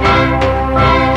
oh you.